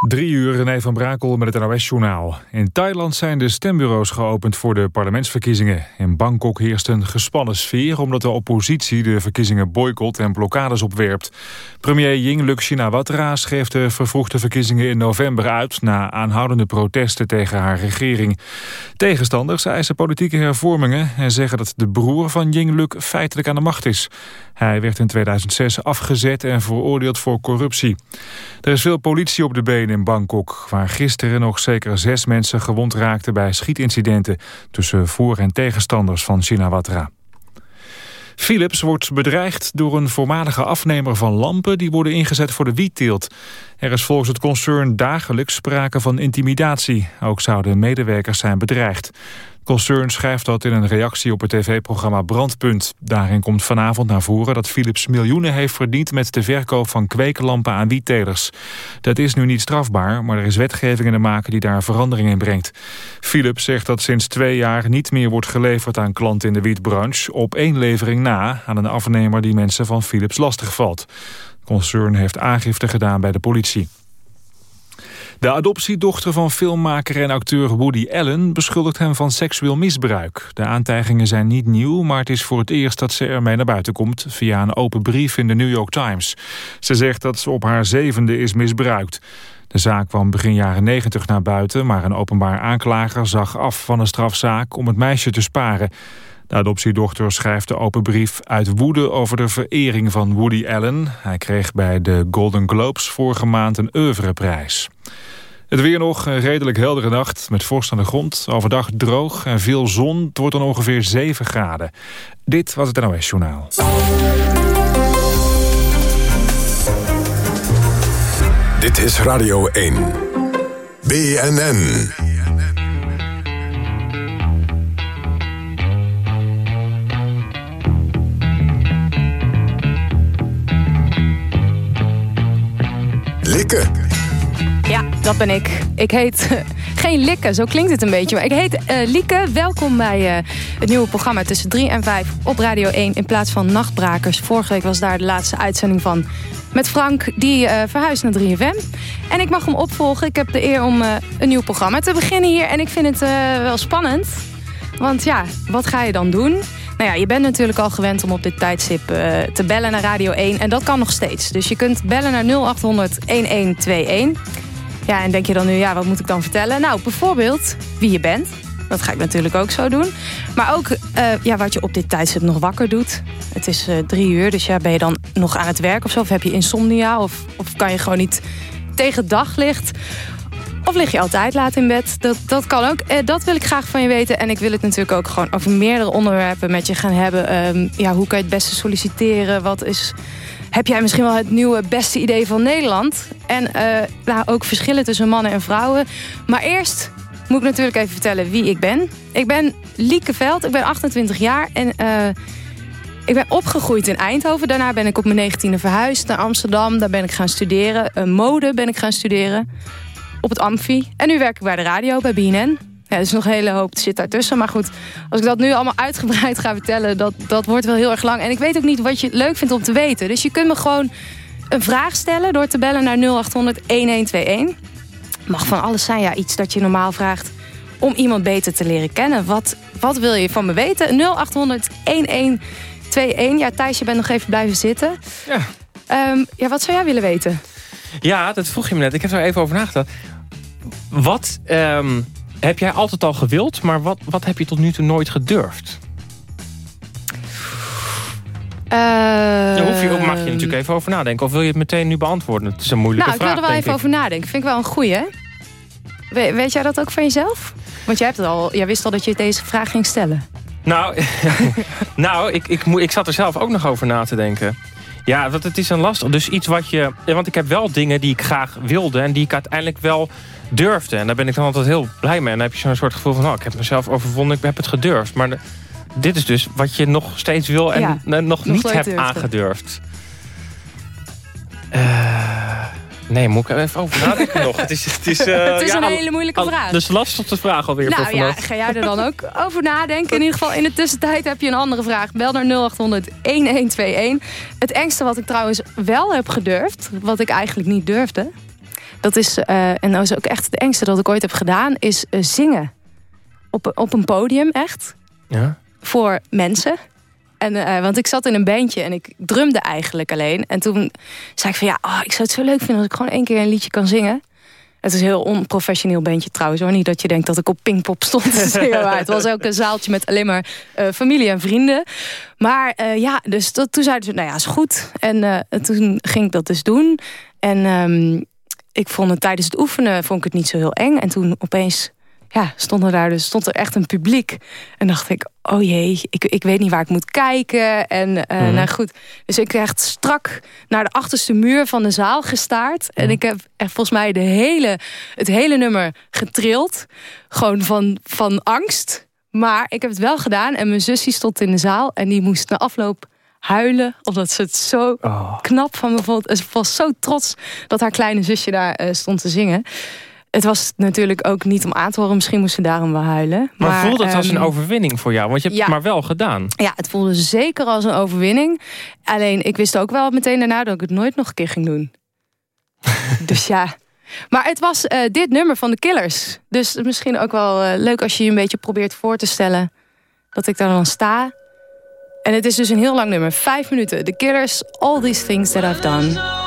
Drie uur René van Brakel met het NOS-journaal. In Thailand zijn de stembureaus geopend voor de parlementsverkiezingen. In Bangkok heerst een gespannen sfeer... omdat de oppositie de verkiezingen boycott en blokkades opwerpt. Premier Yingluck Shinawatra schreef de vervroegde verkiezingen in november uit... na aanhoudende protesten tegen haar regering. Tegenstanders eisen politieke hervormingen... en zeggen dat de broer van Yingluck feitelijk aan de macht is. Hij werd in 2006 afgezet en veroordeeld voor corruptie. Er is veel politie op de benen in Bangkok... waar gisteren nog zeker zes mensen gewond raakten bij schietincidenten... tussen voor- en tegenstanders van Shinawatra. Philips wordt bedreigd door een voormalige afnemer van lampen... die worden ingezet voor de wietteelt. Er is volgens het concern dagelijks sprake van intimidatie. Ook zouden medewerkers zijn bedreigd concern schrijft dat in een reactie op het tv-programma Brandpunt. Daarin komt vanavond naar voren dat Philips miljoenen heeft verdiend... met de verkoop van kwekenlampen aan wiettelers. Dat is nu niet strafbaar, maar er is wetgeving in de maken... die daar verandering in brengt. Philips zegt dat sinds twee jaar niet meer wordt geleverd aan klanten in de wietbranche... op één levering na aan een afnemer die mensen van Philips lastigvalt. Het concern heeft aangifte gedaan bij de politie. De adoptiedochter van filmmaker en acteur Woody Allen beschuldigt hem van seksueel misbruik. De aantijgingen zijn niet nieuw, maar het is voor het eerst dat ze ermee naar buiten komt via een open brief in de New York Times. Ze zegt dat ze op haar zevende is misbruikt. De zaak kwam begin jaren 90 naar buiten, maar een openbaar aanklager zag af van een strafzaak om het meisje te sparen. De adoptiedochter schrijft de open brief uit woede over de verering van Woody Allen. Hij kreeg bij de Golden Globes vorige maand een oeuvreprijs. Het weer nog, een redelijk heldere nacht met vorst aan de grond. Overdag droog en veel zon. Het wordt dan ongeveer 7 graden. Dit was het NOS Journaal. Dit is Radio 1. BNN. Likke. Ja, dat ben ik. Ik heet geen Likke, zo klinkt het een beetje. Maar ik heet uh, Lieke. Welkom bij uh, het nieuwe programma tussen 3 en 5 op Radio 1... in plaats van Nachtbrakers. Vorige week was daar de laatste uitzending van met Frank. Die uh, verhuist naar 3FM. En ik mag hem opvolgen. Ik heb de eer om een nieuw programma te beginnen hier. En ik vind het wel spannend. Want ja, wat ga je dan doen? Nou ja, je bent natuurlijk al gewend om op dit tijdstip uh, te bellen naar Radio 1. En dat kan nog steeds. Dus je kunt bellen naar 0800 1121. Ja, en denk je dan nu, ja, wat moet ik dan vertellen? Nou, bijvoorbeeld wie je bent. Dat ga ik natuurlijk ook zo doen. Maar ook uh, ja, wat je op dit tijdstip nog wakker doet. Het is uh, drie uur, dus ja, ben je dan nog aan het werk of zo? Of heb je insomnia? Of, of kan je gewoon niet tegen daglicht? Of lig je altijd laat in bed? Dat, dat kan ook. Eh, dat wil ik graag van je weten. En ik wil het natuurlijk ook gewoon over meerdere onderwerpen met je gaan hebben. Um, ja, hoe kan je het beste solliciteren? Wat is... Heb jij misschien wel het nieuwe beste idee van Nederland? En uh, nou, ook verschillen tussen mannen en vrouwen. Maar eerst moet ik natuurlijk even vertellen wie ik ben. Ik ben Lieke Veld, ik ben 28 jaar en uh, ik ben opgegroeid in Eindhoven. Daarna ben ik op mijn 19e verhuisd naar Amsterdam. Daar ben ik gaan studeren. Mode ben ik gaan studeren op het Amfi. En nu werk ik bij de radio, bij BNN. Ja, er is nog een hele hoop zit daartussen. Maar goed, als ik dat nu allemaal uitgebreid ga vertellen... Dat, dat wordt wel heel erg lang. En ik weet ook niet wat je leuk vindt om te weten. Dus je kunt me gewoon een vraag stellen... door te bellen naar 0800-1121. Mag van alles zijn, ja, iets dat je normaal vraagt... om iemand beter te leren kennen. Wat, wat wil je van me weten? 0800-1121. Ja, Thijs, je bent nog even blijven zitten. Ja. Um, ja, wat zou jij willen weten? Ja, dat vroeg je me net. Ik heb er even over nagedacht. Wat um, heb jij altijd al gewild, maar wat, wat heb je tot nu toe nooit gedurfd? Uh, Daar hoef je, mag je natuurlijk even over nadenken. Of wil je het meteen nu beantwoorden? Het is een moeilijke nou, vraag, ik wil er wel even ik. over nadenken. Vind ik wel een goeie. We, weet jij dat ook van jezelf? Want jij, hebt het al, jij wist al dat je deze vraag ging stellen. Nou, nou ik, ik, ik zat er zelf ook nog over na te denken. Ja, want het is een lastig. Dus iets wat je... Want ik heb wel dingen die ik graag wilde... en die ik uiteindelijk wel durfde. En daar ben ik dan altijd heel blij mee. En dan heb je zo'n soort gevoel van... Oh, ik heb mezelf overwonnen, ik heb het gedurfd. Maar de, dit is dus wat je nog steeds wil... en Ja, nog, nog niet hebt durfde. aangedurfd. Uh, nee, moet ik even over nadenken nog. Het is, het is, uh, Het is ja, een hele moeilijke al- vraag. Dus lastig vraag alweer voor Nou ja, vannacht. ga jij er dan ook over nadenken? In ieder geval in de tussentijd heb je een andere vraag. Bel naar 0800 1121. Het engste wat ik trouwens wel heb gedurfd, wat ik eigenlijk niet durfde... Dat is, uh, en dat is ook echt het engste dat ik ooit heb gedaan, is uh, zingen. Op, op een podium, echt. Ja. Voor mensen. En, uh, want ik zat in een bandje en ik drumde eigenlijk alleen. En toen zei ik van ja, oh, ik zou het zo leuk vinden als ik gewoon één keer een liedje kan zingen. Het is een heel onprofessioneel bandje trouwens hoor. Niet dat je denkt dat ik op Pinkpop stond te zingen. Maar het was ook een zaaltje met alleen maar uh, familie en vrienden. Maar uh, ja, dus dat, toen zeiden ze, nou ja, is goed. En uh, toen ging ik dat dus doen. En um, ik vond het tijdens het oefenen vond ik het niet zo heel eng. En toen opeens ja, stond er daar dus stond er echt een publiek. En dacht ik, oh jee, ik, ik weet niet waar ik moet kijken. En uh, mm -hmm. nou goed, dus ik echt strak naar de achterste muur van de zaal gestaard. En ik heb echt volgens mij de hele, het hele nummer getrild. Gewoon van, van angst. Maar ik heb het wel gedaan. En mijn zusje stond in de zaal. En die moest na afloop huilen. Omdat ze het zo oh. knap van me vond. En ze was zo trots dat haar kleine zusje daar uh, stond te zingen het was natuurlijk ook niet om aan te horen. Misschien moest ze daarom wel huilen. Maar, maar voelde het als een overwinning voor jou? Want je hebt ja, het maar wel gedaan. Ja, het voelde zeker als een overwinning. Alleen, ik wist ook wel meteen daarna dat ik het nooit nog een keer ging doen. dus ja. Maar het was uh, dit nummer van de Killers. Dus misschien ook wel uh, leuk als je je een beetje probeert voor te stellen... dat ik daar dan sta. En het is dus een heel lang nummer. Vijf minuten. The Killers, All These Things That I've Done.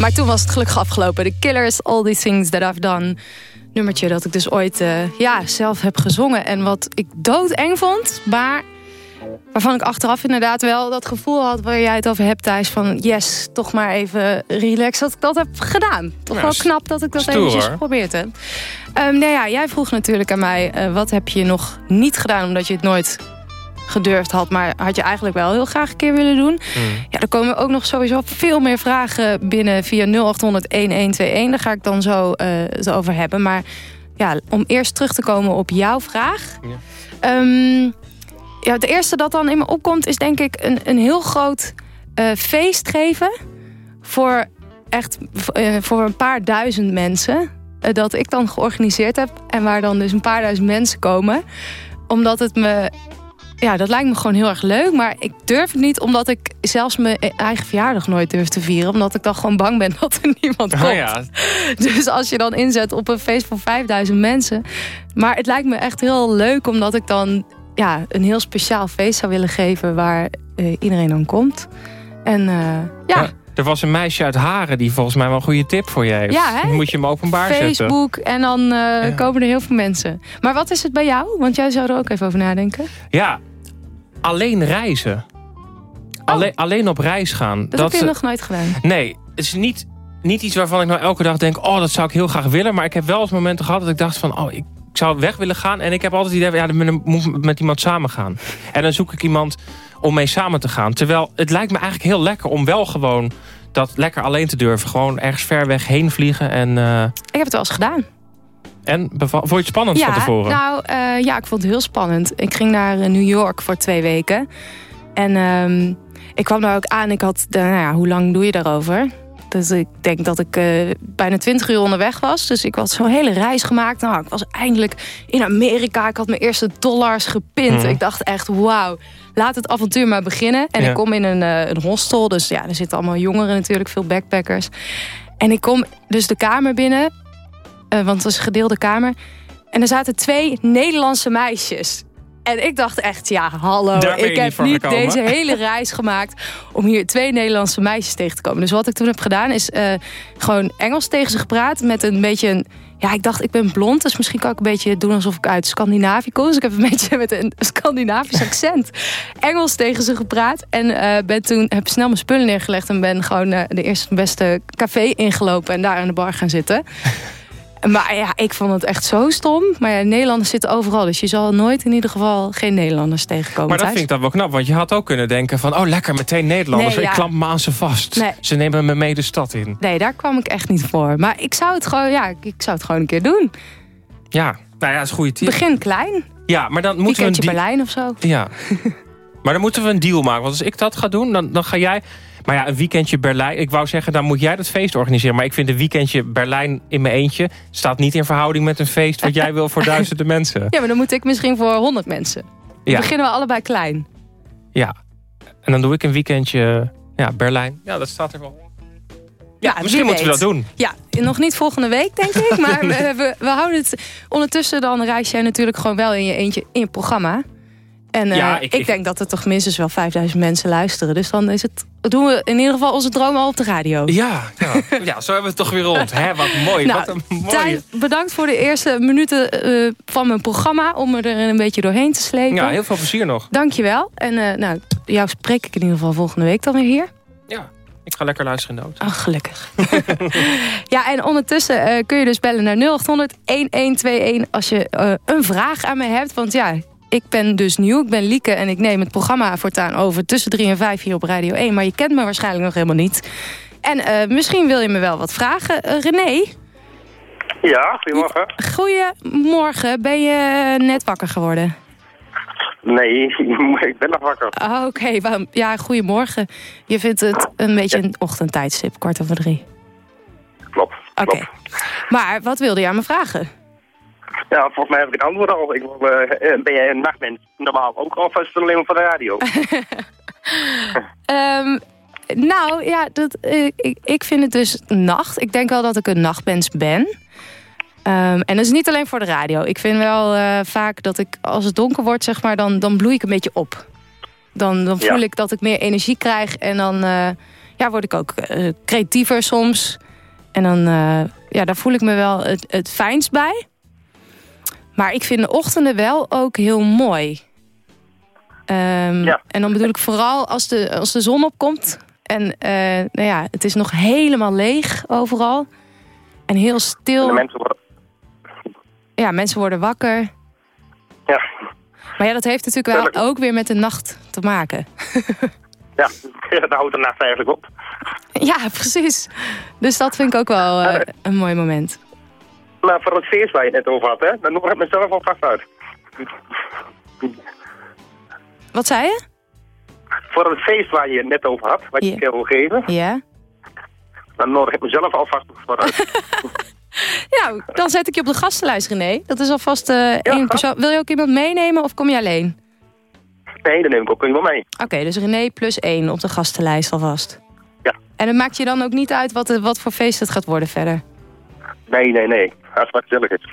Maar toen was het gelukkig afgelopen. The Killers, All These Things That I've Done. Nummertje dat ik dus ooit uh, ja, zelf heb gezongen. En wat ik doodeng vond. Maar waarvan ik achteraf inderdaad wel dat gevoel had... waar jij het over hebt Thijs. Van yes, toch maar even relax dat ik dat heb gedaan. Toch wel knap dat ik dat stoer, eventjes geprobeerd heb. Um, nou ja, jij vroeg natuurlijk aan mij... Uh, wat heb je nog niet gedaan omdat je het nooit gedurfd had. Maar had je eigenlijk wel heel graag een keer willen doen. Mm. Ja, er komen ook nog sowieso veel meer vragen binnen via 0800 1121. Daar ga ik dan zo, uh, over hebben. Maar ja, om eerst terug te komen op jouw vraag. Ja. Um, ja, het eerste dat dan in me opkomt is denk ik een, een heel groot uh, feest geven. Voor echt uh, voor een paar duizend mensen. dat ik dan georganiseerd heb. En waar dan dus een paar duizend mensen komen. Omdat het me ja, dat lijkt me gewoon heel erg leuk. Maar ik durf het niet omdat ik zelfs mijn eigen verjaardag nooit durf te vieren. Omdat ik dan gewoon bang ben dat er niemand oh komt. Oh ja. Dus als je dan inzet op een feest van 5000 mensen. Maar het lijkt me echt heel leuk omdat ik dan ja, een heel speciaal feest zou willen geven waar uh, iedereen dan komt. En uh, ja. ja. Er was een meisje uit Haren die volgens mij wel een goede tip voor je heeft. Ja, hè? Moet je hem openbaar Facebook, zetten. Facebook en dan uh, komen er heel veel mensen. Maar wat is het bij jou? Want jij zou er ook even over nadenken. Ja, alleen reizen. Oh. Alleen, alleen op reis gaan. Dat, dat heb je nog nooit gedaan? Nee, het is niet, niet iets waarvan ik nou elke dag denk... oh, dat zou ik heel graag willen. Maar ik heb wel eens momenten gehad dat ik dacht van... oh, ik zou weg willen gaan. En ik heb altijd het idee, ja, dan moet met iemand samen gaan. En dan zoek ik iemand om mee samen te gaan. Terwijl het lijkt me eigenlijk heel lekker om wel gewoon dat lekker alleen te durven. Gewoon ergens ver weg heen vliegen. En, uh... Ik heb het wel eens gedaan. En vond je het spannend ja, van tevoren? Nou, uh, ja, ik vond het heel spannend. Ik ging naar eh, New York voor twee weken. En uh, ik kwam daar ook aan. Ik had, de, nou ja, hoe lang doe je daarover? Dus ik denk dat ik uh, bijna 20 uur onderweg was. Dus ik had zo'n hele reis gemaakt. Nou, ik was eindelijk in Amerika. Ik had mijn eerste dollars gepint. Mhm. Ik dacht echt, wauw, laat het avontuur maar beginnen. En ik kom in een, uh, een hostel. Dus ja, er zitten allemaal jongeren natuurlijk, veel backpackers. En ik kom dus de kamer binnen. Uh, want het was een gedeelde kamer. En er zaten twee Nederlandse meisjes. En ik dacht echt, ja, hallo, ik heb niet deze hele reis gemaakt... om hier twee Nederlandse meisjes tegen te komen. Dus wat ik toen heb gedaan is uh, gewoon Engels tegen ze gepraat... met een beetje een... Ja, ik dacht, ik ben blond, dus misschien kan ik een beetje doen alsof ik uit Scandinavië kom. Dus ik heb een beetje met een Scandinavisch accent Engels tegen ze gepraat. En uh, ben toen, heb snel mijn spullen neergelegd en ben gewoon uh, de eerste beste café ingelopen... en daar aan de bar gaan zitten. Maar ja, ik vond het echt zo stom. Maar ja, Nederlanders zitten overal. Dus je zal nooit in ieder geval geen Nederlanders tegenkomen. Maar dat vind ik dan wel knap. Want je had ook kunnen denken van... oh, lekker, meteen Nederlanders. Ik klamp me aan ze vast. Ze nemen me mee de stad in. Nee, daar kwam ik echt niet voor. Maar ik zou het gewoon, ja, ik zou het gewoon een keer doen. Ja, nou ja, dat is een goede tip. Begin klein. Ja, maar dan moeten we... Een Berlijn of zo. Ja. maar dan moeten we een deal maken. Want als ik dat ga doen, dan, dan ga jij... Maar ja, een weekendje Berlijn. Ik wou zeggen, dan moet jij dat feest organiseren. Maar ik vind een weekendje Berlijn in mijn eentje... staat niet in verhouding met een feest wat jij wil voor duizenden mensen. Ja, maar dan moet ik misschien voor honderd mensen. Dan ja. beginnen we allebei klein. Ja. En dan doe ik een weekendje ja, Berlijn. Ja, dat staat er wel. Ja, misschien moeten we dat doen. Ja, nog niet volgende week, denk ik. Maar we, we, we, houden het... Ondertussen dan reis jij natuurlijk gewoon wel in je eentje in je programma. En uh, ja, ik, ik, denk dat er toch minstens wel 5000 mensen luisteren. Dus dan is het, doen we in ieder geval onze droom al op de radio. Ja, ja. ja zo hebben we het toch weer rond. Hè? Wat mooi. Nou, wat een mooie... Tijn, bedankt voor de eerste minuten uh, van mijn programma. Om er een beetje doorheen te slepen. Ja, heel veel plezier nog. Dankjewel. En uh, nou, jou spreek ik in ieder geval volgende week dan weer hier. Ja. Ik ga lekker luisteren in de auto. Oh, gelukkig. ja, en ondertussen uh, kun je dus bellen naar 0800 1121 als je uh, een vraag aan me hebt. Want ja, ik ben dus nieuw, ik ben Lieke en ik neem het programma voortaan over tussen 3 en 5 hier op Radio 1. Maar je kent me waarschijnlijk nog helemaal niet. En uh, misschien wil je me wel wat vragen. Uh, René? Ja, goedemorgen. Goedemorgen. Ben je net wakker geworden? Nee, ik ben nog wakker. Oh, Oké, okay. ja, goedemorgen. Je vindt het een beetje een ochtendtijdstip, kwart over drie. Klopt, Oké. Maar wat wilde je aan me vragen? Ja, volgens mij heb ik het antwoord al. Ik, uh, ben jij een nachtmens normaal ook of is het alleen maar van de radio? um, nou, ja, dat, uh, ik, ik vind het dus nacht. Ik denk wel dat ik een nachtmens ben. Um, en dat is niet alleen voor de radio. Ik vind wel uh, vaak dat ik, als het donker wordt, zeg maar, dan, dan bloei ik een beetje op. Dan, dan voel ja. ik dat ik meer energie krijg en dan ja, word ik ook uh, creatiever soms. En dan, ja, daar voel ik me wel het, het fijnst bij. Maar ik vind de ochtenden wel ook heel mooi. Um, ja. En dan bedoel ik vooral als de, als de zon opkomt. En nou ja, het is nog helemaal leeg overal. En heel stil. En mensen worden... Ja, mensen worden wakker. Ja. Maar ja, dat heeft natuurlijk wel ook weer met de nacht te maken. ja, dan houdt de nacht eigenlijk op. Ja, precies. Dus dat vind ik ook wel uh, een mooi moment. Maar voor het feest waar je het net over had, hè, dan noem ik mezelf al vast uit. Wat zei je? Voor het feest waar je het net over had, wat je yeah. wil geven. Ja. Dan nodig ik mezelf alvast vooruit. ja, dan zet ik je op de gastenlijst, René. Dat is alvast uh, één persoon. Wil je ook iemand meenemen of kom je alleen? Nee, dan neem ik ook iemand mee. Oké, dus René plus één op de gastenlijst alvast. Ja. En het maakt je dan ook niet uit wat, wat voor feest het gaat worden verder? Nee, nee, nee. Als het gezellig is.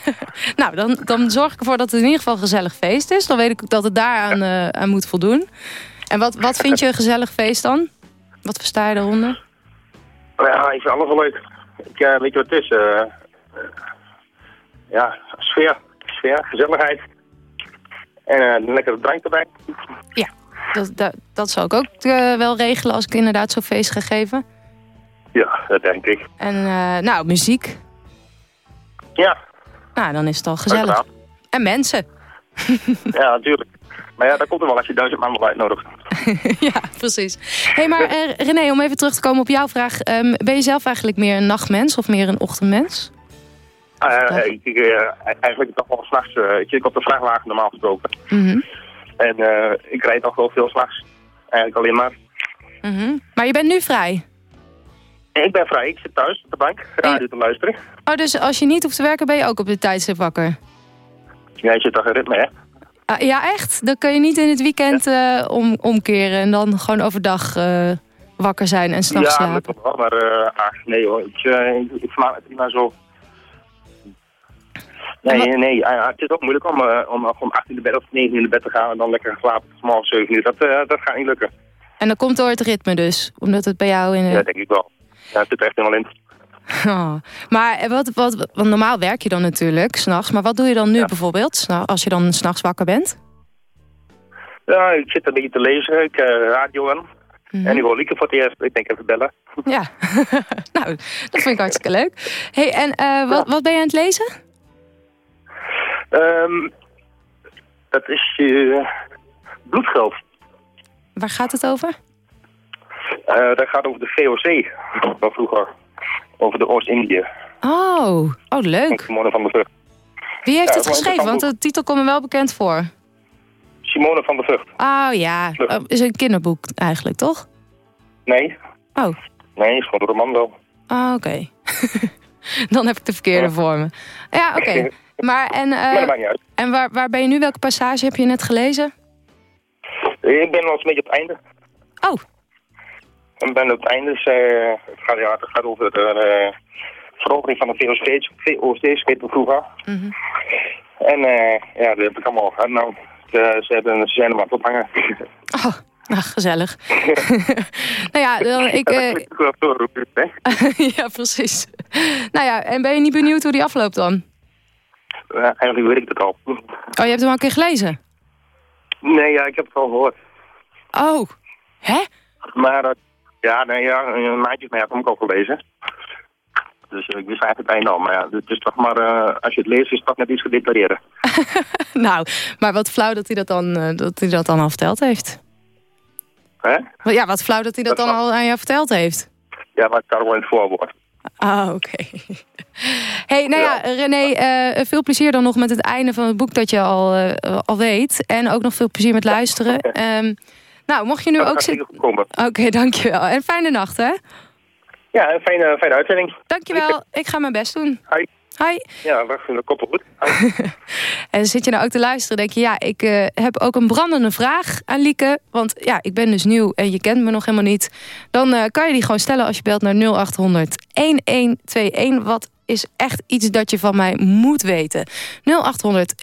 nou, dan, dan zorg ik ervoor dat het in ieder geval een gezellig feest is. Dan weet ik dat het daaraan ja. uh, aan moet voldoen. En wat, wat vind je een gezellig feest dan? Wat versta je eronder? Ja, ik vind alles wel leuk. Ik, uh, weet je wat het is? Uh, ja, sfeer. Sfeer, gezelligheid. En een lekkere drank erbij. Ja, dat, dat, dat zou ik ook wel regelen als ik inderdaad zo'n feest ga geven. Ja, dat denk ik. En nou, muziek. Ja. Nou, dan is het al gezellig. En mensen. ja, natuurlijk. Maar ja, dat komt er wel als je duizend man uitnodigt. ja, precies. hey, maar uh, René, om even terug te komen op jouw vraag. Um, ben je zelf eigenlijk meer een nachtmens of meer een ochtendmens? Uh, ik, uh, eigenlijk toch wel s'nachts. ik zit op de vrachtwagen normaal gesproken. Mm -hmm. En ik rijd nog wel veel s'nachts. Eigenlijk alleen maar. Mm -hmm. Maar je bent nu vrij? Ik ben vrij. Ik zit thuis op de bank radio te luisteren. Oh, dus als je niet hoeft te werken ben je ook op de tijdstip wakker? Ja, je zit toch in ritme, hè? Ah, ja, echt? Dan kun je niet in het weekend uh, om, omkeren en dan gewoon overdag uh, wakker zijn en s'nachts ja, slapen? Ja, wel, maar uh, ach, nee hoor. Ik, ik, ik vermaak het prima zo. Nee, nee, nee, het is ook moeilijk om, om, om 8 in de bed of 9 in de bed te gaan en dan lekker slapen tot morgen 7 uur. Dat, dat gaat niet lukken. En dat komt door het ritme dus? Omdat het bij jou in... Ja, denk ik wel. Ja, het zit er echt helemaal in. Oh. Maar wat, wat, want normaal werk je dan natuurlijk s'nachts. Maar wat doe je dan nu ja. bijvoorbeeld als je dan s'nachts wakker bent? Ja, ik zit een beetje te lezen. Ik uh, radio aan. Mm -hmm. En ik wil Lieke voor het eerst. Ik denk even bellen. Ja, nou, dat vind ik hartstikke leuk. hey, en uh, wat, wat ben je aan het lezen? Um, dat is uh, bloedgeld. Waar gaat het over? Uh, dat gaat over de VOC van vroeger. Over de Oost-Indië. Oh, oh leuk. Simone van der Vught. Wie heeft ja, het geschreven? Want de titel komt me wel bekend voor. Simone van der Vught. Oh ja, Het is een kinderboek eigenlijk, toch? Nee. Oh. Nee, is gewoon een roman wel. Oh, oké. Okay. Dan heb ik de verkeerde ja. voor me. Ja, oké. Okay. Maar en, uh, maar dat niet uit. en waar, waar ben je nu? Welke passage heb je net gelezen? Ik ben wel eens een beetje op het einde. Oh. Ik ben op het einde, uh, het, gaat, ja, het gaat over de uh, verhoging van de VOC-schepen vroeger. Mm -hmm. En uh, ja, dat heb ik allemaal gehad. Nou, ze, hebben, ze zijn er maar tot hangen. Oh, nou, gezellig. nou ja, dan, ik... ja, precies. nou ja, en ben je niet benieuwd hoe die afloopt dan? Ja, eigenlijk weet ik het al. Oh, je hebt hem al een keer gelezen? Nee, ja, ik heb het al gehoord. Oh, hè? Maar ja, nee, ja, een maandje mee heb ik ook al gelezen. Dus ik wist eigenlijk het einde al. Maar ja, het is toch maar, uh, als je het leest, is het toch net iets gedeclareren. nou, maar wat flauw dat hij dat dan, uh, dat hij dat dan al verteld heeft. Hè? Ja, wat flauw dat hij dat, dat dan al aan jou verteld heeft. Ja, maar ik kan wel in het voorwoord. Ah, oké. Okay. hey, nou ja, ja René, uh, veel plezier dan nog met het einde van het boek dat je al, al weet. En ook nog veel plezier met luisteren. um, nou, mocht je nu ook zitten... Oké, okay, dankjewel. En fijne nacht, hè? Ja, een fijne, fijne uitzending. Dankjewel. Ik ga mijn best doen. Hoi. Hi. Ja, wacht, de koppel goed. en zit je nou ook te luisteren, denk je... ja, ik uh, heb ook een brandende vraag aan Lieke. Want ja, ik ben dus nieuw en je kent me nog helemaal niet. Dan uh, kan je die gewoon stellen als je belt naar 0800 1121. Wat is echt iets dat je van mij moet weten. 0800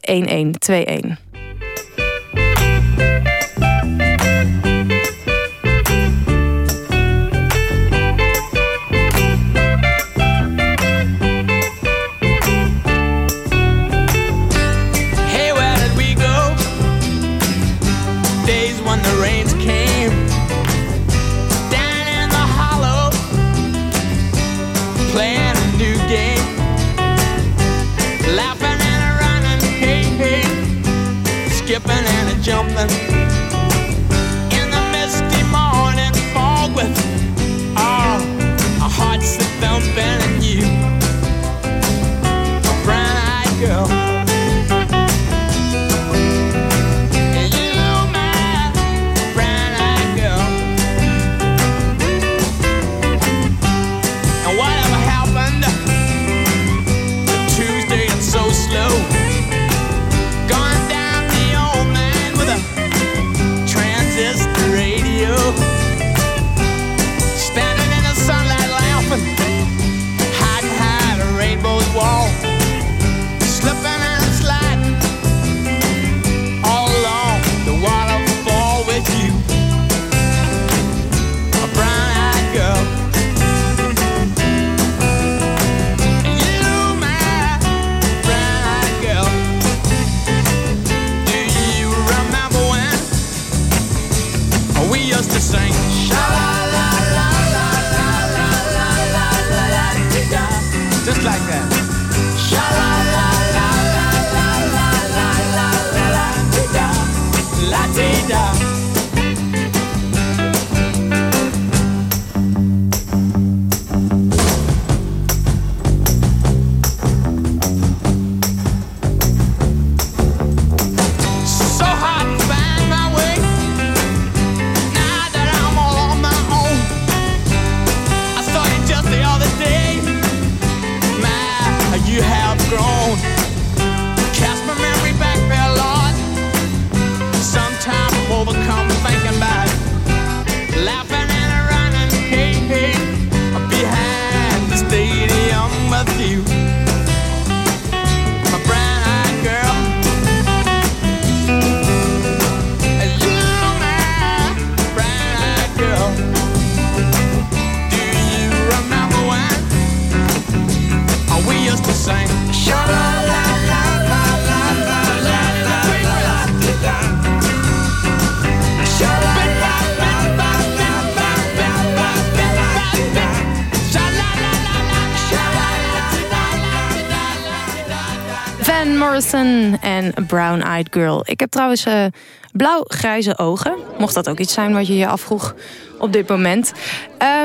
Girl. Ik heb trouwens uh, blauw-grijze ogen. Mocht dat ook iets zijn wat je je afvroeg op dit moment.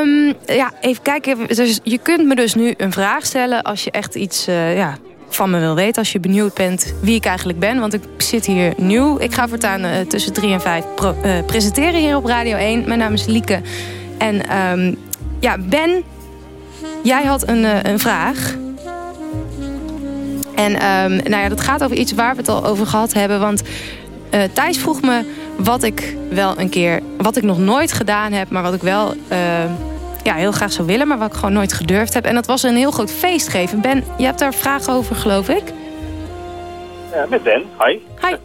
Um, ja, even kijken. Dus je kunt me dus nu een vraag stellen als je echt iets uh, ja, van me wil weten. Als je benieuwd bent wie ik eigenlijk ben. Want ik zit hier nieuw. Ik ga voortaan uh, tussen 3 en 5 presenteren hier op Radio 1. Mijn naam is Lieke. En um, ja, Ben, jij had een, een vraag... En um, nou ja, dat gaat over iets waar we het al over gehad hebben. Want uh, Thijs vroeg me wat ik wel een keer... wat ik nog nooit gedaan heb, maar wat ik wel uh, ja, heel graag zou willen... maar wat ik gewoon nooit gedurfd heb. En dat was een heel groot feest geven. Ben, je hebt daar vragen over, geloof ik? Ja, met Ben. Hi. Hi.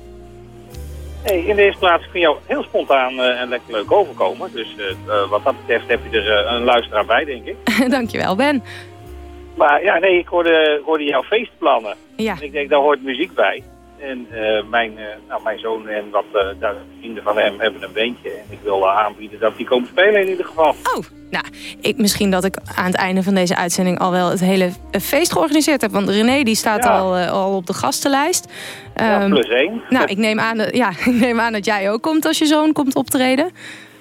Hey, in de eerste plaats kun jou heel spontaan uh, en lekker leuk overkomen. Dus wat dat betreft heb je er een luisteraar bij, denk ik. Dankjewel, Ben. Maar ja, nee, ik hoorde, hoorde jouw feestplannen. Ja. En ik denk, daar hoort muziek bij. En uh, mijn, uh, nou, mijn zoon en wat uh, vrienden van hem hebben een beentje. En ik wil aanbieden dat die komen spelen in ieder geval. Oh, nou, ik, misschien dat ik aan het einde van deze uitzending al wel het hele feest georganiseerd heb. Want René die staat ja. al, al op de gastenlijst. Ja, Um, plus één. nou, ik neem, aan, ja, ik neem aan dat jij ook komt als je zoon komt optreden.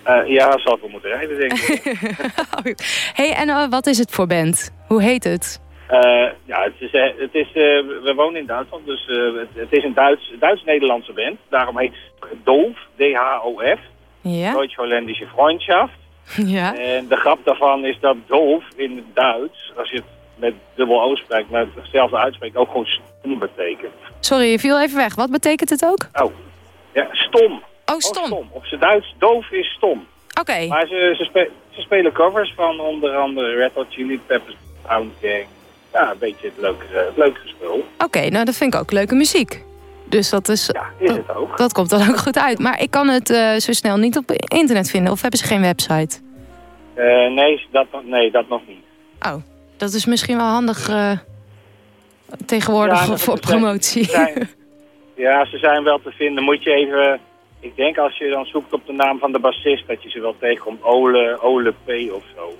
Uh, ja, zal ik wel moeten rijden, denk ik. hey, en uh, wat is het voor band? Hoe heet het? Uh, ja, het is, het is, we wonen in Duitsland, dus het, het, is een Duits, Duits-Nederlandse band. Daarom heet het DOF, D-H-O-F. Ja. Deutsch-Holländische Freundschaft. Ja. En de grap daarvan is dat DOF in het Duits, als je het met dubbel O spreekt, maar hetzelfde uitspreekt, ook gewoon stom betekent. Sorry, je viel even weg. Wat betekent het ook? Oh, ja, stom. Oh, stom. Oh, stom. Op zijn Duits, doof is stom. Oké. Okay. Maar ze, ze, spe ze, spelen covers van onder andere Red Hot Chili Peppers, Pound Gang. Ja, een beetje het leukere, het leukere spul. Oké, okay, nou dat vind ik ook leuke muziek. Dus dat is... Ja, is het ook. Dat, dat komt dan ook goed uit. Maar ik kan het uh, zo snel niet op internet vinden. Of hebben ze geen website? Uh, nee, dat, nee, dat nog niet. Oh, dat is misschien wel handig uh, tegenwoordig ja, voor promotie. Zijn, ja, ze zijn wel te vinden. Moet je even... Ik denk als je dan zoekt op de naam van de bassist... dat je ze wel tegenkomt. Ole, Ole P of zo.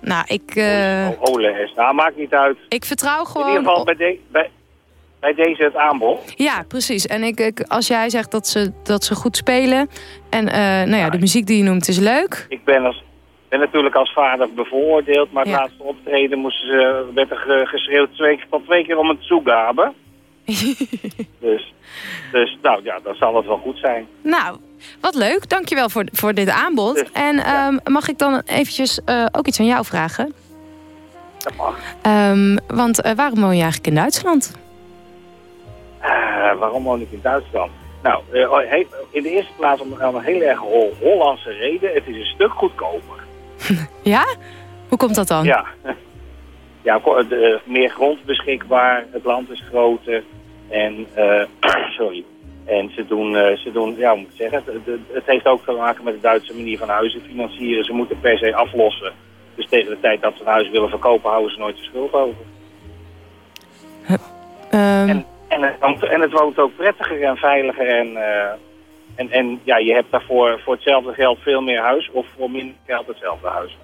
Nou, ik, uh, oh, Ole S. Nou, maakt niet uit. Ik vertrouw gewoon... In ieder geval bij, de, bij, bij deze het aanbod. Ja, precies. En ik, ik, als jij zegt dat ze, dat ze goed spelen... en uh, nou ja, de muziek die je noemt is leuk... Ik ben, als, ben natuurlijk als vader bevooroordeeld... maar het ja. laatste optreden moesten ze, werd er geschreeuwd twee, tot twee keer om het zoegaben. Dus, dus nou ja, dan zal het wel goed zijn. Nou, wat leuk. Dankjewel voor, voor dit aanbod. Dus, en ja. um, mag ik dan eventjes uh, ook iets aan jou vragen? Dat mag. Um, want uh, waarom woon je eigenlijk in Duitsland? Uh, waarom woon ik in Duitsland? Nou, in de eerste plaats om een heel erg Hollandse reden. Het is een stuk goedkoper. ja? Hoe komt dat dan? Ja, ja de, meer grond beschikbaar. Het land is groter. En, sorry. En ze doen, ze doen ja, moet ik zeggen, het, het, heeft ook te maken met de Duitse manier van huizen financieren. Ze moeten per se aflossen. Dus tegen de tijd dat ze een huis willen verkopen, houden ze nooit de schuld over. Um... en, en, het, en het woont ook prettiger en veiliger. En, uh, en, en ja, je hebt daarvoor voor hetzelfde geld veel meer huis of voor minder geld hetzelfde huis.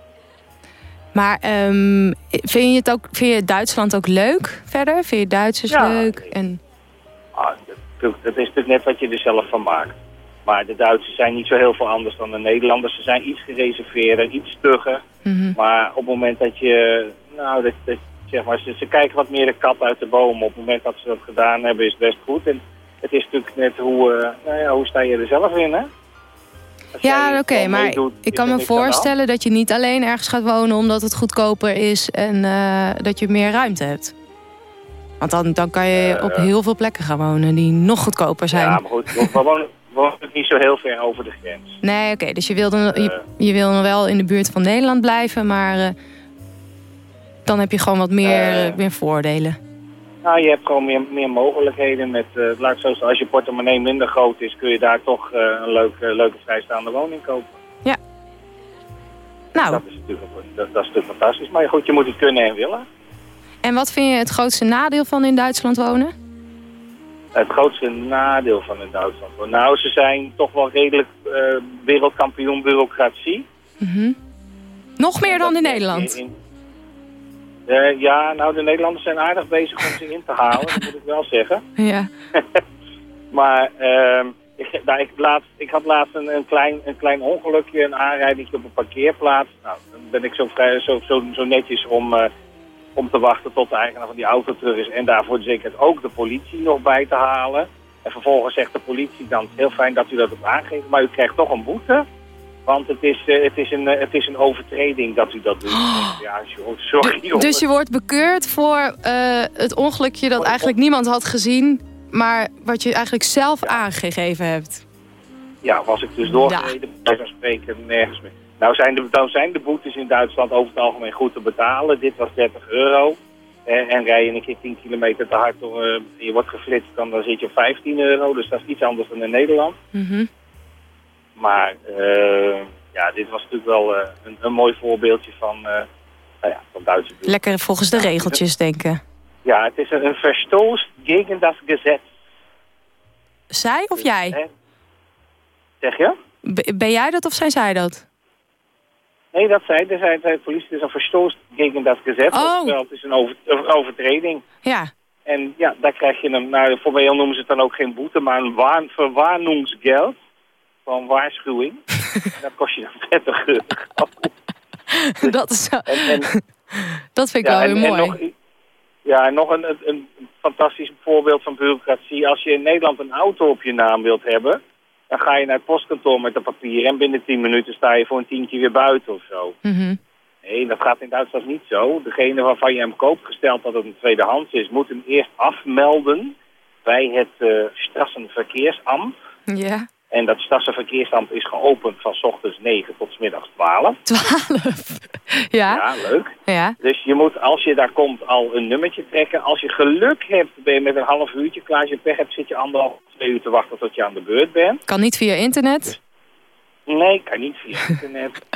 Maar um, vind, je het ook, vind je Duitsland ook leuk verder? Vind je Duitsers ja, leuk? En... Ah, dat is natuurlijk net wat je er zelf van maakt. Maar de Duitsers zijn niet zo heel veel anders dan de Nederlanders. Ze zijn iets gereserveerder, iets stugger. Mm -hmm. Maar op het moment dat je... Nou, dat, dat, zeg maar, ze, ze, kijken wat meer de kat uit de boom. Op het moment dat ze dat gedaan hebben is het best goed. En het is natuurlijk net hoe, uh, nou ja, hoe sta je er zelf in, hè? Ja, oké, okay, maar meedoet, ik kan me voorstellen dat je niet alleen ergens gaat wonen omdat het goedkoper is en uh, dat je meer ruimte hebt. Want dan, dan kan je uh, op heel veel plekken gaan wonen die nog goedkoper zijn. Ja, maar goed, we wonen, we wonen niet zo heel ver over de grens. Nee, oké, okay, dus je wil, dan, je, je, wil wel in de buurt van Nederland blijven, maar dan heb je gewoon wat meer, meer voordelen. Nou, je hebt gewoon meer, meer mogelijkheden. Met, uh, laat zo, als je portemonnee minder groot is, kun je daar toch uh, een leuk, uh, leuke vrijstaande woning kopen. Ja. Nou. Dat is, natuurlijk, dat, dat is natuurlijk fantastisch. Maar goed, je moet het kunnen en willen. En wat vind je het grootste nadeel van in Duitsland wonen? Het grootste nadeel van in Duitsland wonen? Nou, ze zijn toch wel redelijk wereldkampioen bureaucratie. Mm -hmm. Nog meer dan in Nederland? In, Uh, ja, nou de Nederlanders zijn aardig bezig om ze in te halen, dat moet ik wel zeggen. Ja. maar uh, ik, nou, ik, laatst, ik had laatst een, een, klein, een klein ongelukje, een aanrijding op een parkeerplaats. Nou, dan ben ik zo, vrij, zo, zo, zo netjes om, uh, om te wachten tot de eigenaar van die auto terug is. En daarvoor zeker ook de politie nog bij te halen. En vervolgens zegt de politie dan, heel fijn dat u dat hebt aangegeven, maar u krijgt toch een boete. Want het is, uh, het, is een, uh, het is een overtreding dat u dat doet. Oh. Ja, sorry jongens. Dus je wordt bekeurd voor uh, het ongelukje dat eigenlijk niemand had gezien... maar wat je eigenlijk zelf ja. aangegeven hebt. Ja, was ik dus doorgereden, bij ja. spreken nergens meer. Nou zijn, de, nou zijn de boetes in Duitsland over het algemeen goed te betalen. Dit was 30 euro. En, en rij je een keer 10 kilometer te hard, je wordt geflitst, dan, dan zit je op 15 euro. Dus dat is iets anders dan in Nederland. Mm -hmm. Maar uh, ja, dit was natuurlijk wel uh, een, een, mooi voorbeeldje van, uh, nou ja, van Duitse buurt. Lekker volgens de regeltjes denken. Ja, het is een, een verstoos tegen das Gesetz. Zij of jij? Hè? Zeg je? B ben jij dat of zijn zij dat? Nee, dat zei de, zei, de politie. Het is een verstoos tegen das Gesetz. Oh. Het is een, over, een overtreding. Ja. En ja, daar krijg je een, nou, voor mij noemen ze het dan ook geen boete, maar een waan, verwarnungsgeld van waarschuwing. dat kost je dan 30 euro. Dus, dat is zo. En, en, dat vind ik ja, wel en, mooi. En nog, ja, en nog een, een, een, fantastisch voorbeeld van bureaucratie. Als je in Nederland een auto op je naam wilt hebben... dan ga je naar het postkantoor met de papier... en binnen 10 minuten sta je voor een tientje weer buiten of zo. Mm -hmm. Nee, dat gaat in Duitsland niet zo. Degene waarvan je hem koopt, gesteld dat het een tweedehands is... moet hem eerst afmelden bij het uh, Strassenverkeersamt. Ja. En dat Strassenverkeersamt is geopend van s ochtends 9 tot s middags 12. 12? Ja. Ja, leuk. Ja. Dus je moet, als je daar komt, al een nummertje trekken. Als je geluk hebt, ben je met een half uurtje klaar. Als je pech hebt, zit je anderhalf, twee uur te wachten tot je aan de beurt bent. Kan niet via internet? Dus, nee, kan niet via internet.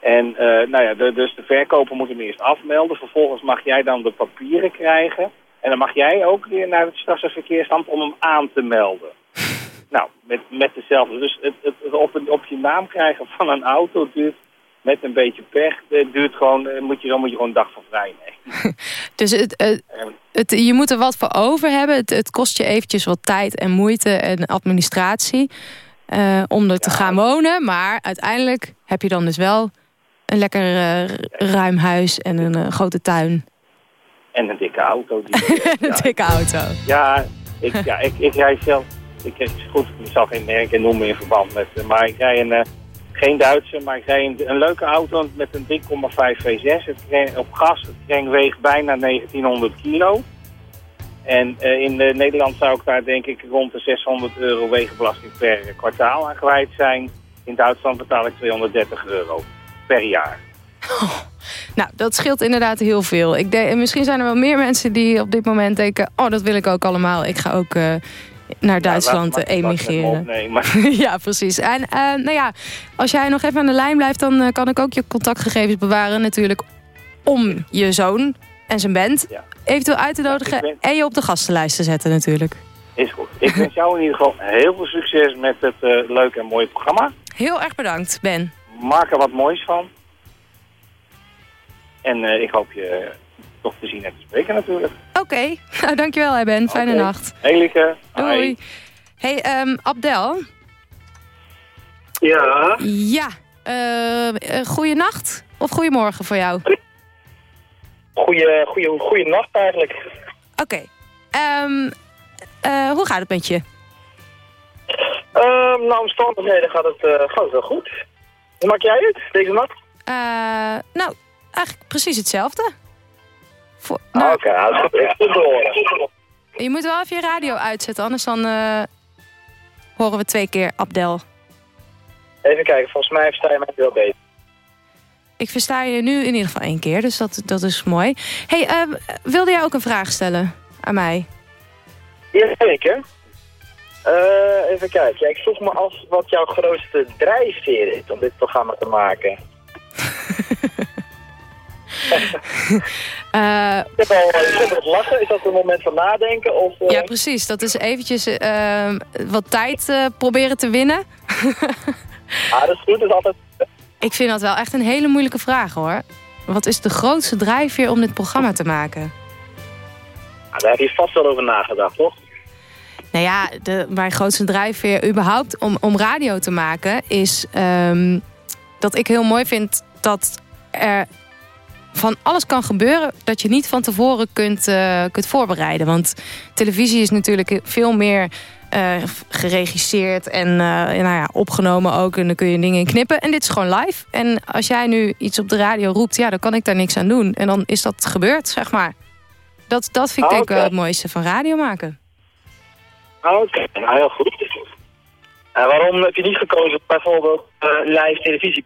en uh, nou ja, de, dus de verkoper moet hem eerst afmelden. Vervolgens mag jij dan de papieren krijgen. En dan mag jij ook weer naar het Strassenverkeersamt om hem aan te melden. Nou, met, met dezelfde. Dus het, het, het op, op, je naam krijgen van een auto duurt met een beetje pech, het duurt gewoon, eh, moet je, dan moet je gewoon een dag van vrij nemen. Dus het, eh, het, je moet er wat voor over hebben. Het, het kost je eventjes wat tijd en moeite en administratie eh, om er te gaan wonen. Maar uiteindelijk heb je dan dus wel een lekker eh, ruim huis en een eh, grote tuin. En een dikke auto. Die, En een ja, dikke auto. Ja, ik, ja ik, ik rij zelf. Ik, goed, ik zal geen merken noemen in verband met. eh, Maar ik rij een, eh, geen Duitse, maar ik rij een, een leuke auto met een 3,5 V6. Het op gas. Het kring weegt bijna 1900 kilo. En eh, in Nederland zou ik daar denk ik rond de 600 euro wegenbelasting per kwartaal aan kwijt zijn. In Duitsland betaal ik 230 euro per jaar. Nou, dat scheelt inderdaad heel veel. Ik denk, en misschien zijn er wel meer mensen die op dit moment denken... oh, dat wil ik ook allemaal. Ik ga ook naar Duitsland Ja, laat- eh, emigreren. ja, precies. En eh, nou ja, als jij nog even aan de lijn blijft... dan eh, kan ik ook je contactgegevens bewaren natuurlijk... om je zoon en zijn band Ja. eventueel uit te nodigen... ben- en je op de gastenlijst te zetten natuurlijk. Is goed. Ik wens jou in ieder geval heel veel succes met het leuke en mooie programma. Heel erg bedankt, Ben. Maak er wat moois van. En ik hoop je toch te zien en te spreken natuurlijk. Oké, nou dankjewel hè Ben. Fijne nacht. Hey Lieke. Doei. Hi. Hey, ehm, Abdel. Ja, Ja, uh, goeienacht of goedemorgen voor jou? goeie, goeie, goeie nacht eigenlijk. Oké. Ehm, eh, hoe gaat het met je? Ehm nou, omstandigheden gaat het, eh, gaat het wel goed. Hoe maak jij het deze nacht? Eh, nou, eigenlijk precies hetzelfde. Ah, nou, Oké, nou, dat is goed. Te horen. Je moet wel even je radio uitzetten, anders dan eh, horen we twee keer Abdel. Even kijken, volgens mij versta je mij wel beter. Ik versta je nu in ieder geval één keer, dus dat, dat is mooi. hey, eh, wilde jij ook een vraag stellen aan mij? Jazeker. Eh even kijken, ja, ik vroeg me af wat jouw grootste drijfveer is om dit programma te maken. Eh, Ik heb al ik heb wat lachen, is dat een moment van nadenken? Of, eh, ja, precies. Dat is eventjes eh, wat tijd eh, proberen te winnen. ah, dat is goed, dat is altijd... Ik vind dat wel echt een hele moeilijke vraag, hoor. Wat is de grootste drijfveer om dit programma te maken? Ah, daar heb je vast wel over nagedacht, toch? Nou ja, de, mijn grootste drijfveer überhaupt om, om radio te maken... is ehm, dat ik heel mooi vind dat er van alles kan gebeuren... dat je niet van tevoren kunt, eh, kunt voorbereiden. Want televisie is natuurlijk veel meer eh, geregisseerd en eh, nou ja, opgenomen ook. En dan kun je dingen in knippen. En dit is gewoon live. En als jij nu iets op de radio roept, ja, dan kan ik daar niks aan doen. En dan is dat gebeurd, zeg maar. Dat, dat vind ik denk ik wel het mooiste van radio maken. Ah, Oké, nou heel goed. En waarom heb je niet gekozen bijvoorbeeld live televisie?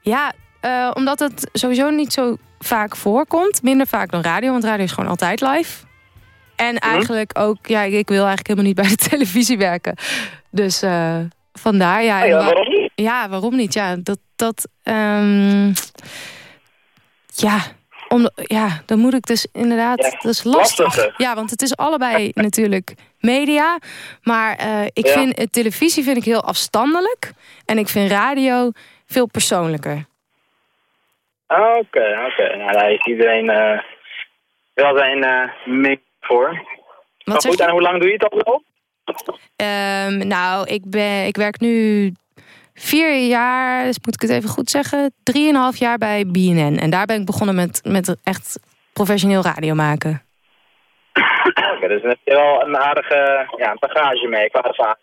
Ja, eh, omdat het sowieso niet zo vaak voorkomt. Minder vaak dan radio, want radio is gewoon altijd live. En eigenlijk ook, ja, ik wil eigenlijk helemaal niet bij de televisie werken. Dus eh, vandaar, ja. En ja, wa- waarom niet? Ja, waarom niet? Ja, dat, dat, ehm, ja, om, ja, dan moet ik dus inderdaad, Ja, dat is lastig. lastig. Ja, want het is allebei natuurlijk media. Maar eh, ik Ja. vind, televisie vind ik heel afstandelijk. En ik vind radio veel persoonlijker. Ah, Oké, oké. Nou, daar heeft iedereen eh, wel zijn eh mening voor. Wat maar goed, en hoe lang doe je het al? Ehm, nou, ik, ben, ik werk nu vier jaar, dus moet ik het even goed zeggen, drieënhalf jaar bij BNN. En daar ben ik begonnen met, met echt professioneel radio maken. Oké, dus dan heb je wel een aardige ja, een bagage mee qua ervaring.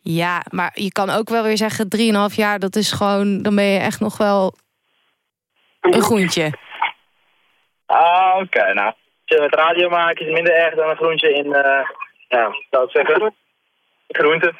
Ja, maar je kan ook wel weer zeggen, drieënhalf jaar, dat is gewoon, dan ben je echt nog wel een groentje. Ah, oké. Nou, als je met radio maken is minder erg dan een groentje in, eh ja, zou ik zeggen, groente.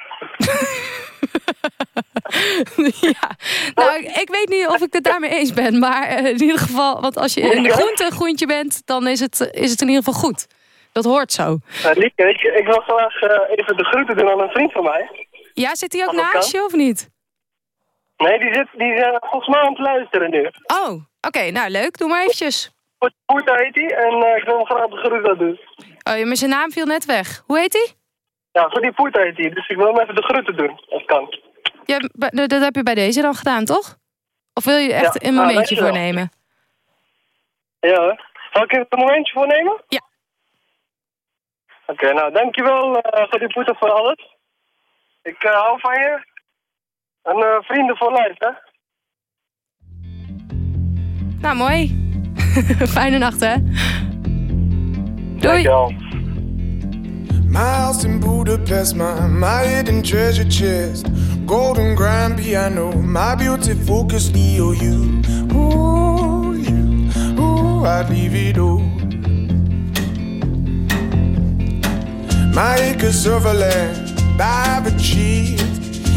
ja, nou, ik, weet niet of ik het daarmee eens ben, maar eh, in ieder geval, want als je in de groente een groentje bent, dan is het, is het in ieder geval goed. Dat hoort zo. Uh, Lieke, ik, ik wil graag eh, even de groeten doen aan een vriend van mij. Ja, zit hij ook naast je of niet? Nee, die, zit, die is eh, volgens mij aan het luisteren nu. Oh, oké, nou leuk, doe maar eventjes. Poeta heet hij en eh, ik wil hem graag de groeten doen. Oh, maar zijn naam viel net weg. Hoe heet hij? Ja, voor die Poeta heet hij, dus ik wil hem even de groeten doen, als het kan. Ja, dat heb je bij deze dan gedaan, toch? Of wil je echt Ja, een momentje voornemen? Ja hoor. Zal ik er een momentje voor nemen? Ja. Oké, nou dankjewel eh voor die poeten voor alles. Ik hou van je. En eh, vrienden voor life, hè? Nou, mooi. Fijne nacht, hè? Doei. Dankjewel. My house in Budapest, my, my hidden treasure chest. Golden grand piano, my beauty focus EOU. Ooh, you, ooh, I'd leave it all. My acres of land I've achieved.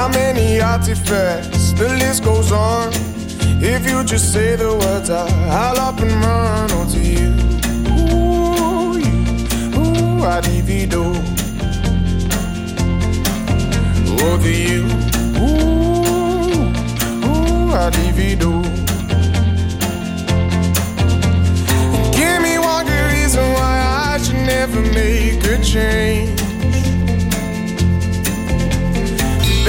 My many artifacts, the list goes on. If you just say the words, I'll up and run onto you. Ooh, you, ooh, I divido. Over you, ooh, ooh, I divido. Give me one good reason why I should never make a change.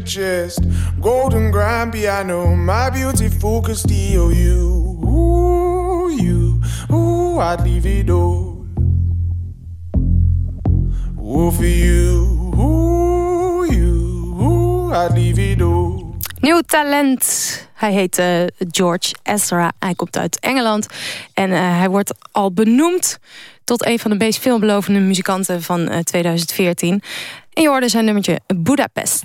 Treasure chest. Golden grand piano, my beauty focus steal you. Ooh, you, ooh, I'd leave it all. Ooh, for you, ooh, you, ooh, I'd leave it all. Nieuw talent. Hij heet eh, George Ezra. Hij komt uit Engeland. En eh, hij wordt al benoemd tot een van de meest veelbelovende muzikanten van eh, 2014. En je hoorde zijn nummertje Budapest.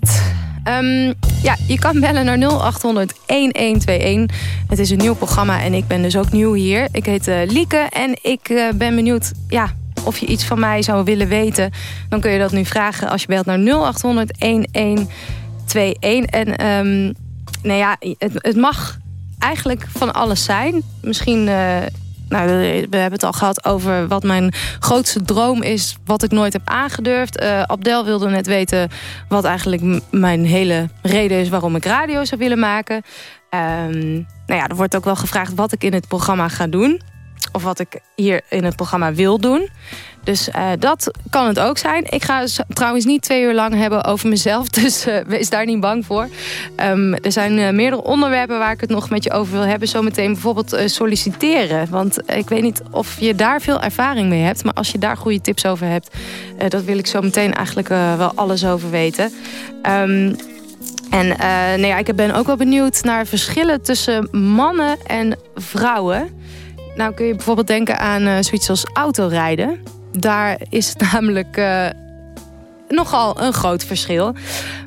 Ehm, ja, je kan bellen naar 0800 1121. Het is een nieuw programma en ik ben dus ook nieuw hier. Ik heet eh, Lieke en ik eh, ben benieuwd ja, of je iets van mij zou willen weten. Dan kun je dat nu vragen als je belt naar 0800 1121. En ehm, nou ja, het, het mag eigenlijk van alles zijn. Misschien, eh, nou, we hebben het al gehad over wat mijn grootste droom is, wat ik nooit heb aangedurfd. Eh, Abdel wilde net weten wat eigenlijk mijn hele reden is waarom ik radio zou willen maken. Ehm, nou ja, er wordt ook wel gevraagd wat ik in het programma ga doen. Of wat ik hier in het programma wil doen. Dus eh, dat kan het ook zijn. Ik ga trouwens niet twee uur lang hebben over mezelf. Dus eh, wees daar niet bang voor. Ehm, er zijn eh, meerdere onderwerpen waar ik het nog met je over wil hebben. Zometeen bijvoorbeeld solliciteren. Want ik weet niet of je daar veel ervaring mee hebt. Maar als je daar goede tips over hebt... dat wil ik zo meteen eigenlijk wel alles over weten. Ehm, en nee, ja, ik ben ook wel benieuwd naar verschillen tussen mannen en vrouwen. Nou kun je bijvoorbeeld denken aan zoiets als autorijden. Daar is het namelijk eh, nogal een groot verschil.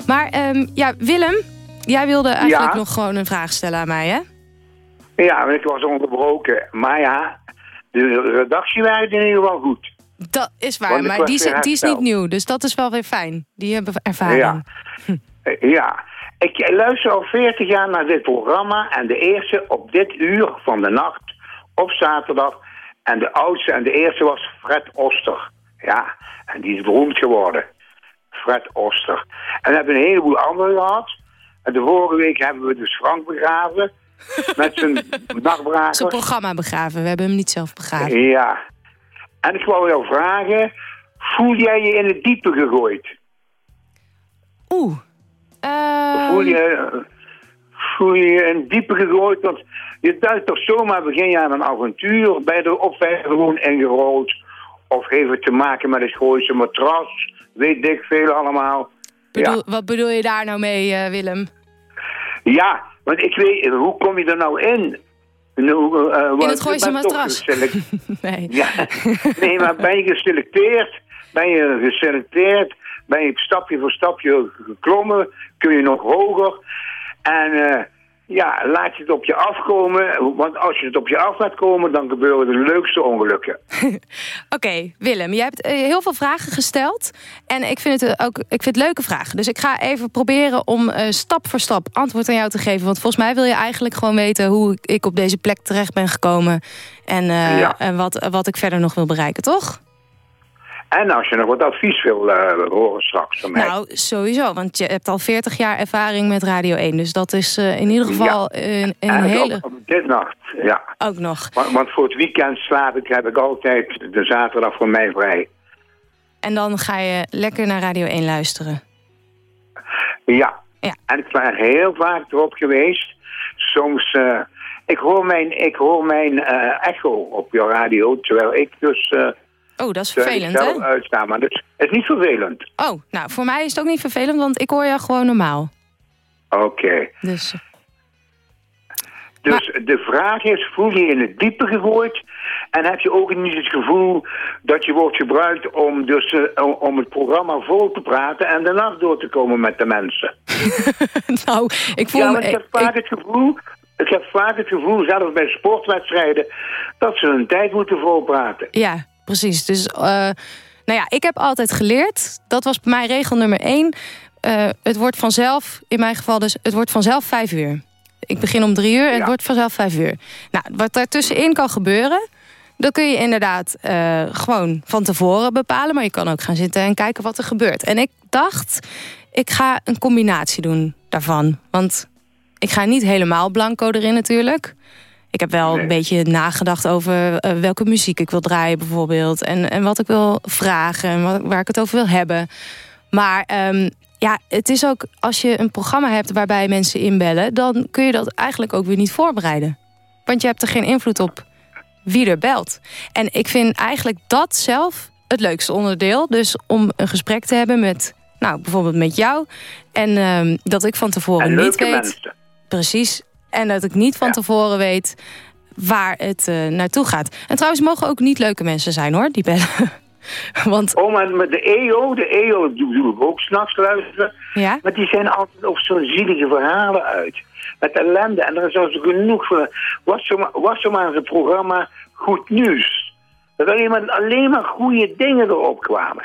Maar ehm, ja, Willem, jij wilde eigenlijk Ja. nog gewoon een vraag stellen aan mij, hè? Ja, ik was onderbroken. Maar ja, de redactie werkte in ieder geval goed. Dat is waar, maar die, is- die is niet nieuw. Dus dat is wel weer fijn. Die hebben ervaring. Ja. Eh, Ja. Ik luister al 40 jaar naar dit programma. En de eerste op dit uur van de nacht op zaterdag. En de oudste en de eerste was Fred Oster. Ja, en die is beroemd geworden. Fred Oster. En we hebben een heleboel anderen gehad. En de vorige week hebben we dus Frank begraven. Met zijn nachtbraker. Zijn programma begraven. We hebben hem niet zelf begraven. Ja. En ik wou jou vragen, voel jij je in het diepe gegooid? Oeh. Ehm, Voel je, voel je je in het diepe gegooid? Want je duikt toch zomaar begin je aan een avontuur. Bij de, of er gewoon ingerold? Of heeft het te maken met het Gooise matras? Weet ik veel allemaal. bedoel, Wat bedoel je daar nou mee, eh, Willem? Ja, want ik weet, hoe kom je er nou in? Nou, want In het Gooise matras? nee. Ja, nee, maar ben je geselecteerd? Ben je geselecteerd? Ben je stapje voor stapje geklommen? Kun je nog hoger? En ja, laat je het op je afkomen. Want als je het op je af laat komen, dan gebeuren de leukste ongelukken. Oké, Willem, jij hebt eh, heel veel vragen gesteld. En ik vind, het eh, ook, ik vind het leuke vragen. Dus ik ga even proberen om eh, stap voor stap antwoord aan jou te geven. Want volgens mij wil je eigenlijk gewoon weten... hoe ik op deze plek terecht ben gekomen. En, Ja. en wat, wat ik verder nog wil bereiken, toch? En als je nog wat advies wil eh, horen straks van mij. Nou, sowieso. Want je hebt al 40 jaar ervaring met Radio 1. Dus dat is eh, in ieder geval een, een En hele... dit nacht, ja. Ook nog. Want, want voor het weekend slaap ik, heb ik altijd de zaterdag voor mij vrij. En dan ga je lekker naar Radio 1 luisteren. Ja. Ja. En ik ben heel vaak erop geweest. Soms, eh, ik hoor mijn, ik hoor mijn eh, echo op je radio, terwijl ik dus... eh Oh, dat is vervelend, hè? uitsta. Maar dus, het is niet vervelend. Oh, nou, voor mij is het ook niet vervelend, want ik hoor jou gewoon normaal. Oké. Dus Dus de vraag is, voel je je in het diepe gegooid? En heb je ook niet het gevoel dat je wordt gebruikt om, dus, eh, om- het programma vol te praten en de nacht door te komen met de mensen? nou, ik voel ja, me... want ik heb vaak het gevoel, ik heb vaak het gevoel, zelfs bij sportwedstrijden, dat ze hun tijd moeten volpraten. Ja, precies. Dus, eh, nou ja, ik heb altijd geleerd, dat was bij mij regel nummer één. eh, het wordt vanzelf, in mijn geval dus, het wordt vanzelf vijf uur. Ik begin om drie uur en het wordt vanzelf vijf uur. Nou, wat daartussenin kan gebeuren, dan kun je inderdaad eh, gewoon van tevoren bepalen. Maar je kan ook gaan zitten en kijken wat er gebeurt. En ik dacht, ik ga een combinatie doen daarvan. Want ik ga niet helemaal blanco erin natuurlijk. Ik heb wel een beetje nagedacht over eh, welke muziek ik wil draaien bijvoorbeeld. En, en wat ik wil vragen en wat, waar ik het over wil hebben. Maar ehm, ja, het is ook als je een programma hebt waarbij mensen inbellen... dan kun je dat eigenlijk ook weer niet voorbereiden. Want je hebt er geen invloed op wie er belt. En ik vind eigenlijk dat zelf het leukste onderdeel. Dus om een gesprek te hebben met, nou, bijvoorbeeld met jou. En ehm, dat ik van tevoren En niet weet... mensen. Precies. En dat ik niet van tevoren weet waar het eh, naartoe gaat. En trouwens mogen ook niet leuke mensen zijn hoor, die bellen. Want... Oh, maar met de EO, de EO doe ik ook s'nachts luisteren. Ja? Maar die zijn altijd op zo'n zielige verhalen uit. Met ellende. En er is zo genoeg voor. Was zo maar, was zo maar een programma Goed Nieuws. Dat alleen maar, alleen maar goede dingen erop kwamen.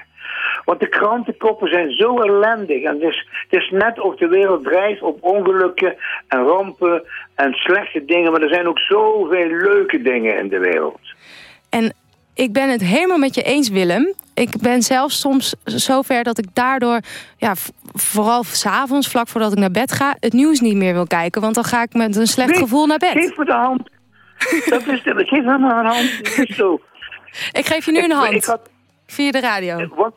Want de krantenkoppen zijn zo ellendig. En het is, het is net of de wereld drijft op ongelukken en rampen en slechte dingen. Maar er zijn ook zoveel leuke dingen in de wereld. En ik ben het helemaal met je eens, Willem. Ik ben zelfs soms zover dat ik daardoor, ja, vooral s'avonds, vlak voordat ik naar bed ga, het nieuws niet meer wil kijken. Want dan ga ik met een slecht Nee, gevoel naar bed. Geef me de hand. Dat is de, geef me een hand. Zo. Ik geef je nu een hand. ik had- Via de radio. Want,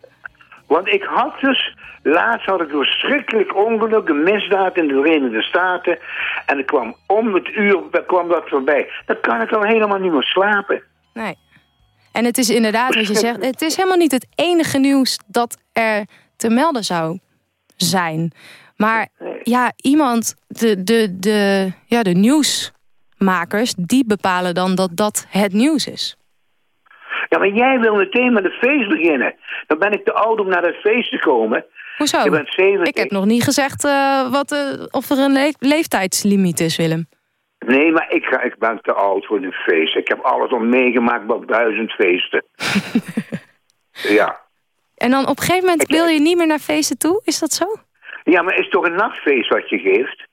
want ik had dus... Laatst had ik een verschrikkelijk ongeluk, een misdaad in de Verenigde Staten. En ik kwam om het uur kwam dat voorbij. Dan kan ik al helemaal niet meer slapen. Nee. En het is inderdaad wat je zegt. Het is helemaal niet het enige nieuws dat er te melden zou zijn. Maar ja, iemand, de, de, de, ja, de nieuwsmakers, die bepalen dan dat dat het nieuws is. Ja, maar jij wil meteen met een feest beginnen. Dan ben ik te oud om naar dat feest te komen. Hoezo? Je bent 70. Ik heb nog niet gezegd eh, wat, eh, of er een le- leeftijdslimiet is, Willem. Nee, maar ik, ga, ik ben te oud voor een feest. Ik heb alles al meegemaakt op duizend feesten. ja. En dan op een gegeven moment wil je niet meer naar feesten toe? Is dat zo? Ja, maar is het toch een nachtfeest wat je geeft?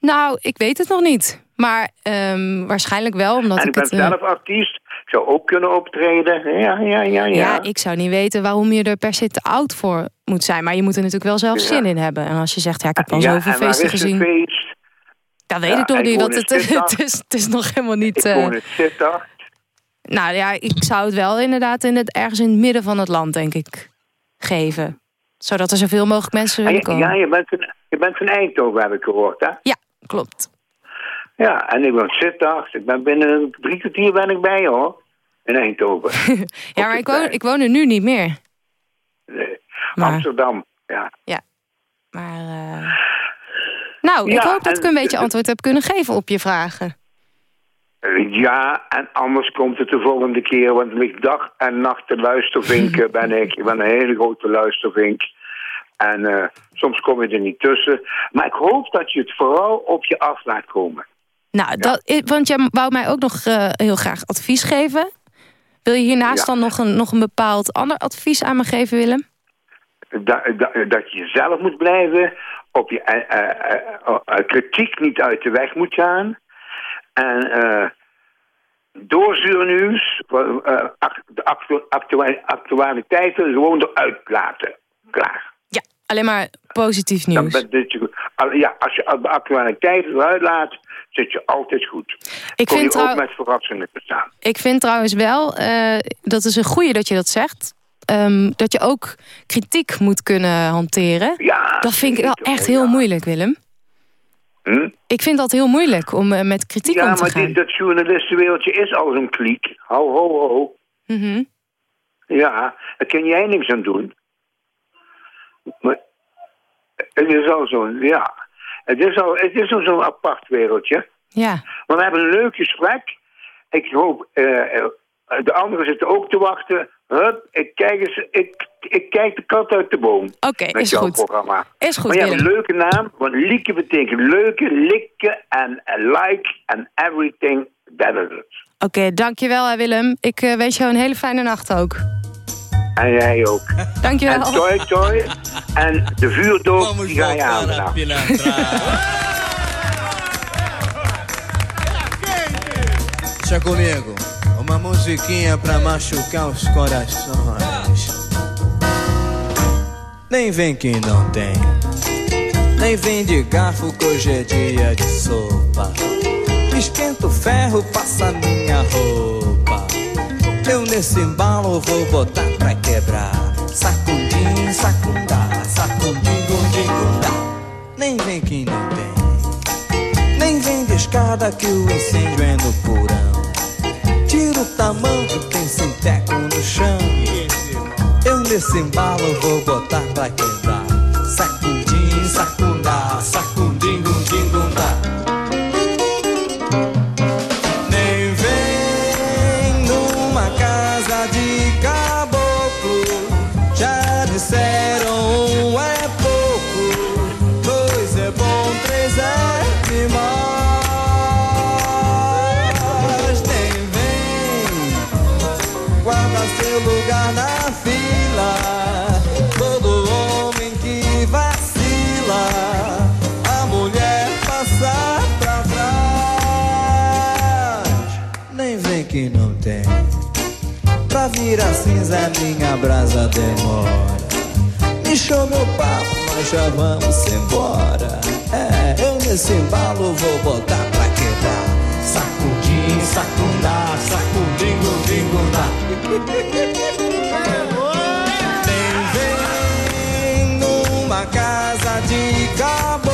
Nou, ik weet het nog niet. Maar ehm, waarschijnlijk wel, omdat en ik ik ben het... eh, zelf artiest. Zou ook kunnen optreden. Ja, ja, ja, ja. ja, ik zou niet weten waarom je er per se te oud voor moet zijn. Maar je moet er natuurlijk wel zelf Ja. zin in hebben. En als je zegt, ja, ik heb al Ja, zoveel feesten gezien. feest? Dat weet Ja, ik nog niet, want in het, het, is, het is nog helemaal niet... Ik eh, woon in Sittard. nou ja, ik zou het wel inderdaad in het, ergens in het midden van het land, denk ik, geven. Zodat er zoveel mogelijk mensen Ah, willen komen. ja, je bent, van, je bent van Eindhoven, heb ik gehoord, hè? Ja, klopt. Ja, en ik in Sittard. Ik ben binnen drie kwartier ben ik bij je, hoor. In Eindhoven. Ja, maar ik woon, ik woon er nu niet meer. Nee. Maar- Amsterdam, ja. Ja, maar... eh, Nou, ik hoop dat ik en- een beetje antwoord heb kunnen geven op je vragen. Ja, en anders komt het de volgende keer, want ik dag en nacht te luistervinken ben ik. Ik ben een hele grote luistervink. En eh, soms kom je er niet tussen. Maar ik hoop dat je het vooral op je af laat komen. Nou, dat, want jij wou mij ook nog eh, heel graag advies geven. Wil je hiernaast Ja. dan nog een, nog een bepaald ander advies aan me geven, Willem? Da- da- dat je zelf moet blijven, op je eh, eh, kritiek niet uit de weg moet gaan. En doorzuurnieuws, eh, act- de actu- actua- actualiteiten gewoon eruit laten. Klaar. Ja, alleen maar positief nieuws. dat ja, als je de actualiteiten eruit laat, zit je altijd goed. Ik Kom vind je ook met verrassingen te staan. Ik vind trouwens wel, eh, dat is een goeie dat je dat zegt... ehm, dat je ook kritiek moet kunnen hanteren. Ja, dat vind ik wel echt heel ja. moeilijk, Willem. Hm? Ik vind dat heel moeilijk om eh, met kritiek Ja, om te maar gaan. dit, dat journalistenwereldje is al zo'n kliek. Ho, ho, ho. Mhm. Ja, daar kun jij niks aan doen. Maar het is al zo'n, ja. Het is al, het is al zo'n apart wereldje. Ja. Maar we hebben een leuk gesprek. Ik hoop, eh, eh, de anderen zitten ook te wachten. Hup, ik kijk, eens, ik, ik kijk de kat uit de boom. Oké, is jouw goed. programma. Is goed, maar je hebt een leuke naam, want Lieke betekent leuke, likken en eh, like and everything that is it. Oké, dankjewel hè, Willem. Ik eh, wens jou een hele fijne nacht ook. En jij ook. Dankjewel. En toi toi. En de vuurdoop, die ga je aan vanavond. Deixa comigo, uma musiquinha pra machucar os corações. Nem vem que não tem, nem vem de garfo que hoje é dia de sopa. Esquenta o ferro, passa minha roupa. Eu nesse embalo vou botar pra quebrar. Sacundim, sacundá, sacundim, gundim, gundá. Nem vem que não tem, nem vem de escada que o incêndio é no porão. Tira o tamanho, tem sinteco no chão. Eu nesse embalo vou botar pra quebrar. Pra virar cinza minha brasa demora. Encheu meu papo, nós já vamos embora. É, eu nesse embalo vou botar pra quebrar. Sacudim, gundim, gundá. Nem vem numa casa de caboclo.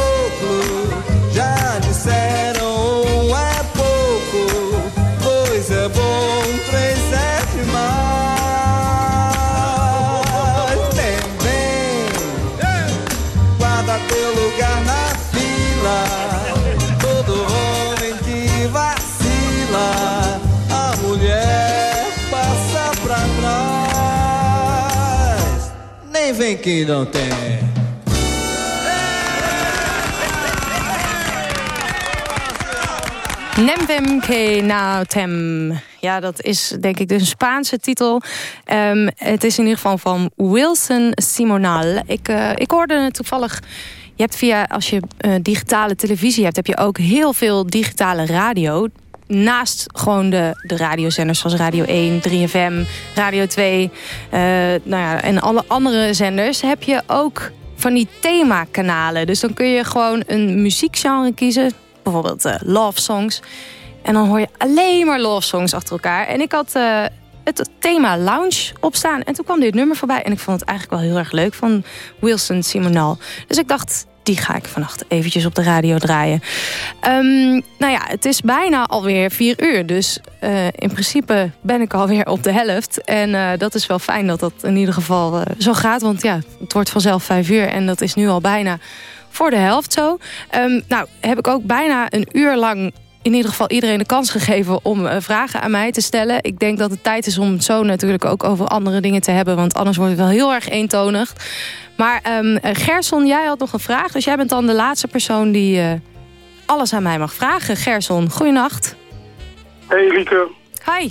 Vem que não tem. Nemvem nautem. Ja, dat is denk ik dus een Spaanse titel. Ehm, het is in ieder geval van Wilson Simonal. Ik, uh, ik hoorde toevallig... Je hebt via, als je uh, digitale televisie hebt... heb je ook heel veel digitale radio. Naast gewoon de, de radiozenders zoals Radio 1, 3FM, Radio 2... Uh, nou ja, en alle andere zenders... heb je ook van die themakanalen. Dus dan kun je gewoon een muziekgenre kiezen bijvoorbeeld uh, love songs. En dan hoor je alleen maar love songs achter elkaar. En ik had uh, het thema lounge opstaan. En toen kwam dit nummer voorbij. En ik vond het eigenlijk wel heel erg leuk van Wilson Simonal. Dus ik dacht, die ga ik vannacht eventjes op de radio draaien. Um, nou ja, het is bijna alweer vier uur. Dus uh, in principe ben ik alweer op de helft. En uh, dat is wel fijn dat dat in ieder geval uh, zo gaat. Want ja, het wordt vanzelf vijf uur. En dat is nu al bijna voor de helft zo. Um, nou, heb ik ook bijna een uur lang in ieder geval iedereen de kans gegeven om uh, vragen aan mij te stellen. Ik denk dat het tijd is om het zo natuurlijk ook over andere dingen te hebben. Want anders wordt het wel heel erg eentonig. Maar um, Gerson, jij had nog een vraag. Dus jij bent dan de laatste persoon die uh, alles aan mij mag vragen. Gerson, goeienacht. Hey Rieke. Hi.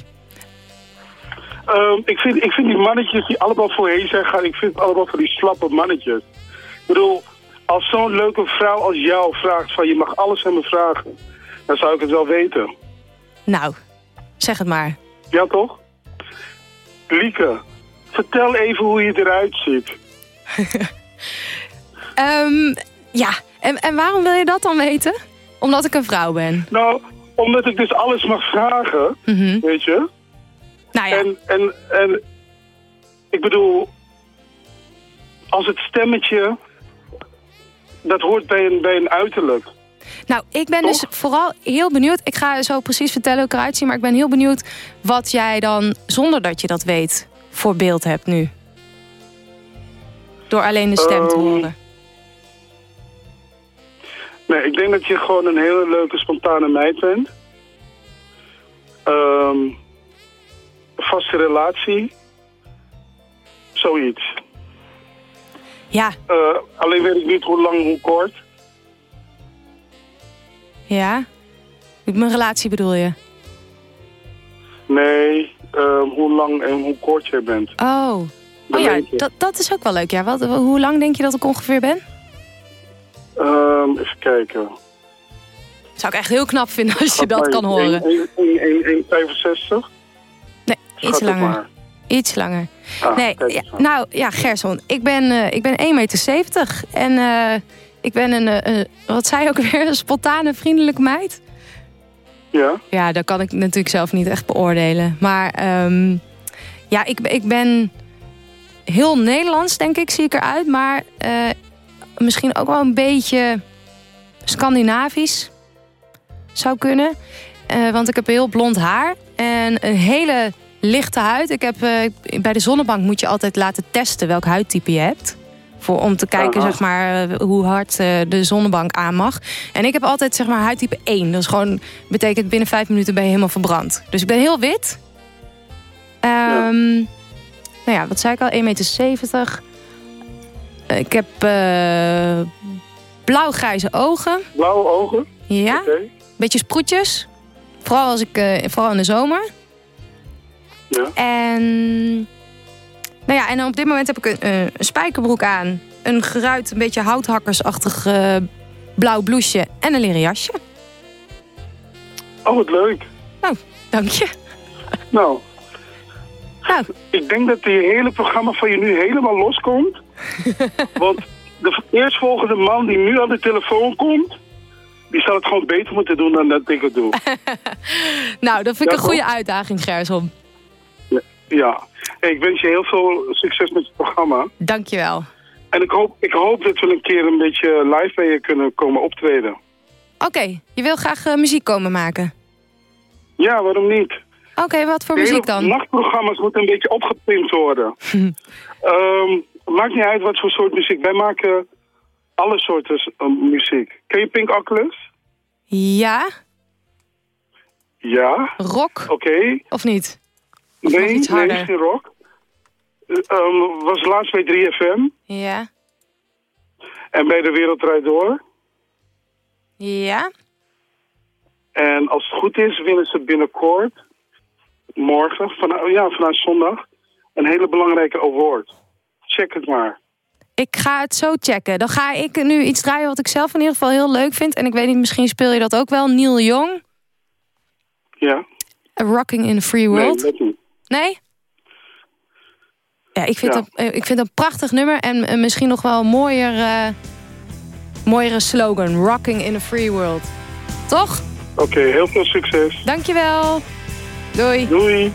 Um, ik, vind, ik vind die mannetjes die allemaal voorheen zijn gaan... ik vind het allemaal van die slappe mannetjes. Ik bedoel, als zo'n leuke vrouw als jou vraagt van je mag alles aan me vragen, dan zou ik het wel weten. Nou, zeg het maar. Ja toch? Lieke, vertel even hoe je eruit ziet. um, ja, en, en waarom wil je dat dan weten? Omdat ik een vrouw ben. Nou, omdat ik dus alles mag vragen, mm -hmm. weet je. Nou ja. En, en, en ik bedoel, als het stemmetje dat hoort bij een, bij een uiterlijk. Nou, ik ben Toch? dus vooral heel benieuwd. Ik ga zo precies vertellen hoe ik eruit zie. Maar ik ben heel benieuwd wat jij dan, zonder dat je dat weet, voor beeld hebt nu. Door alleen de stem um, te horen. Nee, ik denk dat je gewoon een hele leuke, spontane meid bent. Um, vaste relatie. Zoiets. Ja. Uh, alleen weet ik niet hoe lang, hoe kort. Ja? Mijn relatie bedoel je? Nee, uh, hoe lang en hoe kort jij bent. Oh, oh ja, dat, dat is ook wel leuk. Ja. Wat, hoe lang denk je dat ik ongeveer ben? Um, even kijken. Zou ik echt heel knap vinden als je dat kan horen. 1,65? Nee, iets langer. Maar. Iets langer. Ah, nee, ja, nou ja, Gerson, ik ben, uh, ik ben 1,70 meter. En uh, ik ben een, uh, wat zei je ook weer, een spontane, vriendelijke meid. Ja. Ja, dat kan ik natuurlijk zelf niet echt beoordelen. Maar um, ja, ik, ik ben heel Nederlands, denk ik, zie ik eruit. Maar misschien ook wel een beetje Scandinavisch. Zou kunnen. want ik heb heel blond haar. En een hele lichte huid. Ik heb, uh, bij de zonnebank moet je altijd laten testen welk huidtype je hebt. Voor, om te kijken zeg maar, uh, hoe hard uh, de zonnebank aan mag. En ik heb altijd zeg maar, huidtype 1. Dat is gewoon, betekent binnen 5 minuten ben je helemaal verbrand. Dus ik ben heel wit. Um, ja. Nou ja, wat zei ik al? 1,70 meter. Ik heb blauw-grijze ogen. Blauwe ogen? Ja. Okay. Beetje sproetjes. Vooral, als ik, vooral in de zomer. Ja. En, nou ja, en op dit moment heb ik een, een spijkerbroek aan. Een geruit, een beetje houthakkersachtig uh, blauw blouseje en een leren jasje. Oh, wat leuk. Nou, dank je. Nou, nou. ik denk dat die hele programma van je nu helemaal loskomt. want de eerstvolgende man die nu aan de telefoon komt... die zal het gewoon beter moeten doen dan dat ik het doe. nou, dat vind ik ja, een goede uitdaging, Gerson. Ja, hey, ik wens je heel veel succes met het programma. Dankjewel. En ik hoop, ik hoop dat we een keer een beetje live bij je kunnen komen optreden. Oké, okay, je wil graag uh, muziek komen maken? Ja, waarom niet? Oké, okay, wat voor muziek dan? nachtprogramma's moeten een beetje opgepimpt worden. um, maakt niet uit wat voor soort muziek. Wij maken alle soorten uh, muziek. Ken je Pink Oculus? Ja. Ja? Rock? Oké. Okay. Of niet? Nee, nee, is geen rock. ehm, was laatst bij 3FM Ja. en bij de Wereldrijd Door. Ja. En als het goed is, winnen ze binnenkort, morgen, van, ja, vanuit zondag, een hele belangrijke award. Check het maar. Ik ga het zo checken. Dan ga ik nu iets draaien wat ik zelf in ieder geval heel leuk vind. En ik weet niet, misschien speel je dat ook wel. Neil Young. Ja. A Rocking in a Free Nee, World. dat niet. Nee? Ja, ik vind, Ja. Dat, eh, ik vind dat een prachtig nummer. En eh, misschien nog wel een mooier, eh, mooiere slogan. Rocking in a Free World. Toch? Oké, heel veel succes. Dankjewel. Doei. Doei.